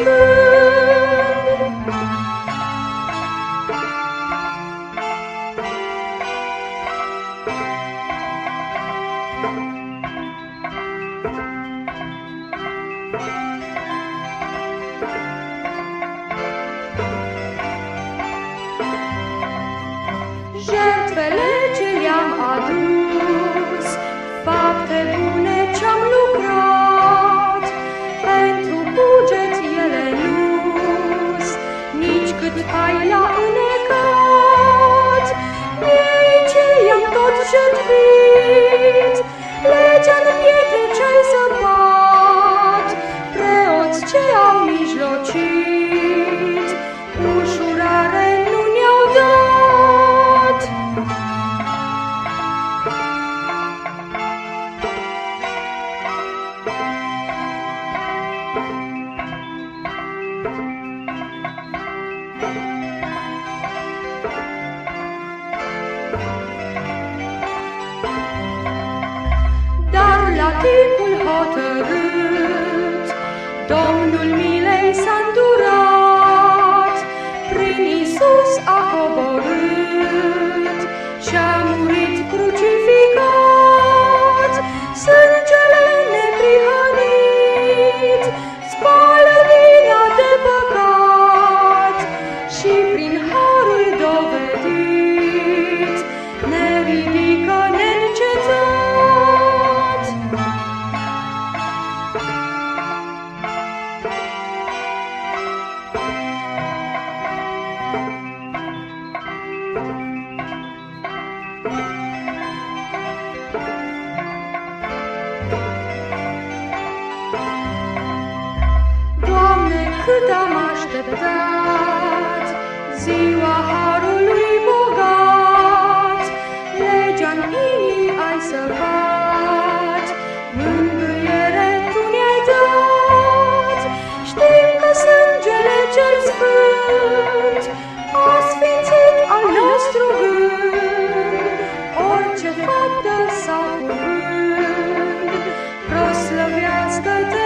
Jertwele, czyli jam adus, sfințit, legea-n pietre ce-ai săpat, preoți ce au mijlocit, ușurare nu ne-au dat. Thank you. Domnul milei s-a întors. Doamne, cât am așteptat ziua sau pământ, proslăvească-te.